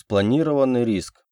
Спланированный риск.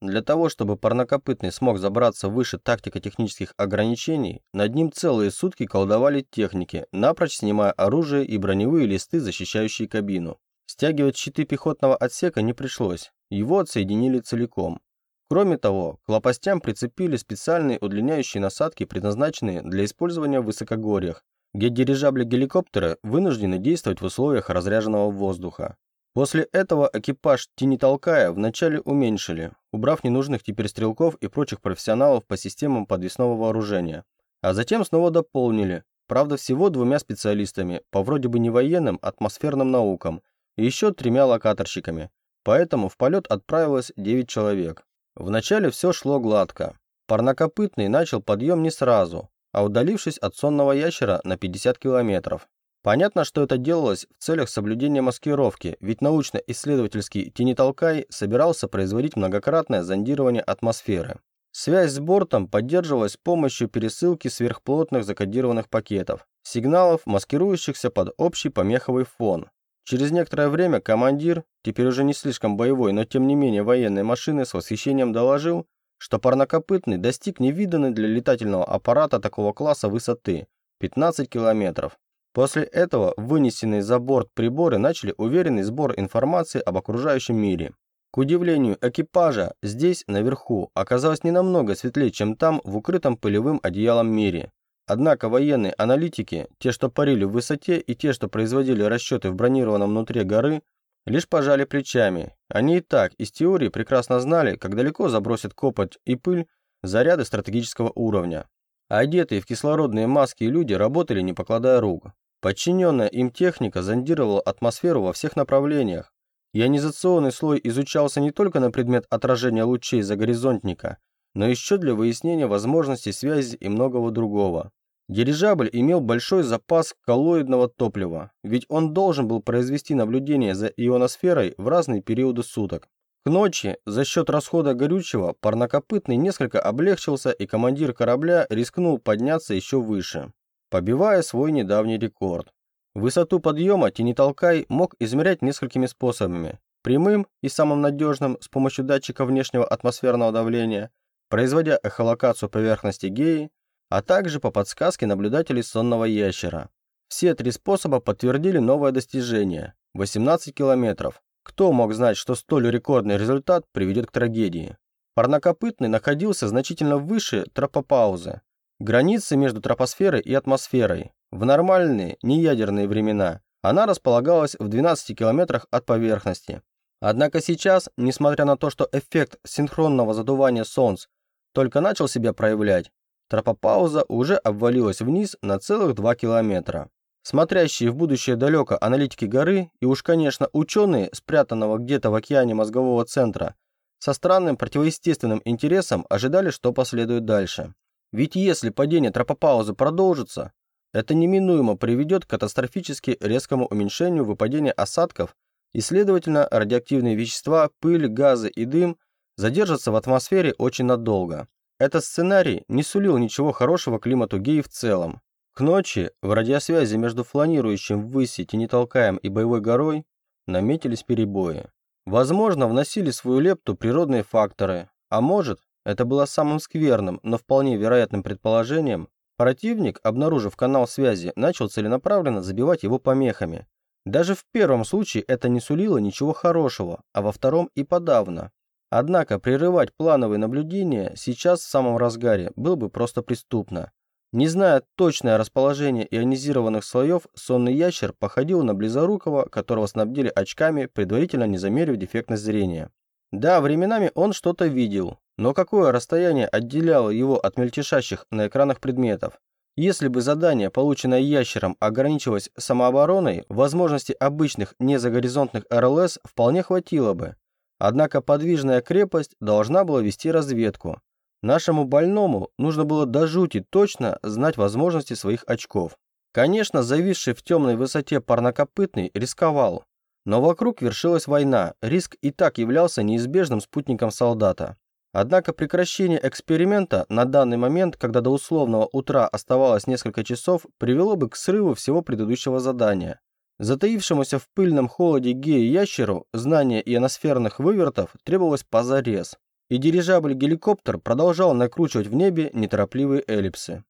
Для того, чтобы парнокопытный смог забраться выше тактико-технических ограничений, над ним целые сутки колдовали техники, напрочь снимая оружие и броневые листы, защищающие кабину. Стягивать щиты пехотного отсека не пришлось, его отсоединили целиком. Кроме того, к лопастям прицепили специальные удлиняющие насадки, предназначенные для использования в высокогорьях, где дирижабли-геликоптеры вынуждены действовать в условиях разряженного воздуха. После этого экипаж Тини Толкая вначале уменьшили, убрав ненужных теперь стрелков и прочих профессионалов по системам подвесного вооружения, а затем снова дополнили, правда всего двумя специалистами по вроде бы не военным атмосферным наукам и еще тремя локаторщиками, поэтому в полет отправилось 9 человек. Вначале все шло гладко. Парнокопытный начал подъем не сразу, а удалившись от сонного ящера на 50 километров. Понятно, что это делалось в целях соблюдения маскировки, ведь научно-исследовательский Тинитолкай собирался производить многократное зондирование атмосферы. Связь с бортом поддерживалась с помощью пересылки сверхплотных закодированных пакетов, сигналов, маскирующихся под общий помеховый фон. Через некоторое время командир, теперь уже не слишком боевой, но тем не менее военной машины с восхищением доложил, что парнокопытный достиг невиданной для летательного аппарата такого класса высоты – 15 километров. После этого вынесенные за борт приборы начали уверенный сбор информации об окружающем мире. К удивлению экипажа, здесь, наверху, оказалось не намного светлее, чем там, в укрытом пылевым одеялом мире. Однако военные аналитики, те, что парили в высоте, и те, что производили расчеты в бронированном внутри горы, лишь пожали плечами. Они и так из теории прекрасно знали, как далеко забросят копоть и пыль заряды стратегического уровня. одетые в кислородные маски люди работали, не покладая рук. Подчиненная им техника зондировала атмосферу во всех направлениях. Ионизационный слой изучался не только на предмет отражения лучей за горизонтника, но еще для выяснения возможностей связи и многого другого. Дирижабль имел большой запас коллоидного топлива, ведь он должен был произвести наблюдение за ионосферой в разные периоды суток. К ночи за счет расхода горючего парнокопытный несколько облегчился и командир корабля рискнул подняться еще выше побивая свой недавний рекорд. Высоту подъема Тинитолкай мог измерять несколькими способами. Прямым и самым надежным с помощью датчика внешнего атмосферного давления, производя эхолокацию поверхности Геи, а также по подсказке наблюдателей сонного ящера. Все три способа подтвердили новое достижение – 18 километров. Кто мог знать, что столь рекордный результат приведет к трагедии? Парнокопытный находился значительно выше тропопаузы, Границы между тропосферой и атмосферой. В нормальные, неядерные времена она располагалась в 12 километрах от поверхности. Однако сейчас, несмотря на то, что эффект синхронного задувания Солнц только начал себя проявлять, тропопауза уже обвалилась вниз на целых 2 километра. Смотрящие в будущее далеко аналитики горы и уж, конечно, ученые, спрятанного где-то в океане мозгового центра, со странным противоестественным интересом ожидали, что последует дальше. Ведь если падение тропопаузы продолжится, это неминуемо приведет к катастрофически резкому уменьшению выпадения осадков и, следовательно, радиоактивные вещества, пыль, газы и дым задержатся в атмосфере очень надолго. Этот сценарий не сулил ничего хорошего климату Геи в целом. К ночи в радиосвязи между фланирующим ввысь Тенитолкаем и Боевой горой наметились перебои. Возможно, вносили свою лепту природные факторы, а может, это было самым скверным, но вполне вероятным предположением. Противник, обнаружив канал связи, начал целенаправленно забивать его помехами. Даже в первом случае это не сулило ничего хорошего, а во втором и подавно. Однако прерывать плановые наблюдения сейчас в самом разгаре было бы просто преступно. Не зная точное расположение ионизированных слоев, сонный ящер походил на близорукого, которого снабдили очками, предварительно не замерив дефектность зрения. Да, временами он что-то видел, но какое расстояние отделяло его от мельтешащих на экранах предметов? Если бы задание, полученное ящером, ограничивалось самообороной, возможности обычных незагоризонтных РЛС вполне хватило бы. Однако подвижная крепость должна была вести разведку. Нашему больному нужно было до жути точно знать возможности своих очков. Конечно, зависший в темной высоте парнокопытный рисковал. Но вокруг вершилась война, риск и так являлся неизбежным спутником солдата. Однако прекращение эксперимента на данный момент, когда до условного утра оставалось несколько часов, привело бы к срыву всего предыдущего задания. Затаившемуся в пыльном холоде геи-ящеру знание ионосферных вывертов требовалось позарез, и дирижабль-геликоптер продолжал накручивать в небе неторопливые эллипсы.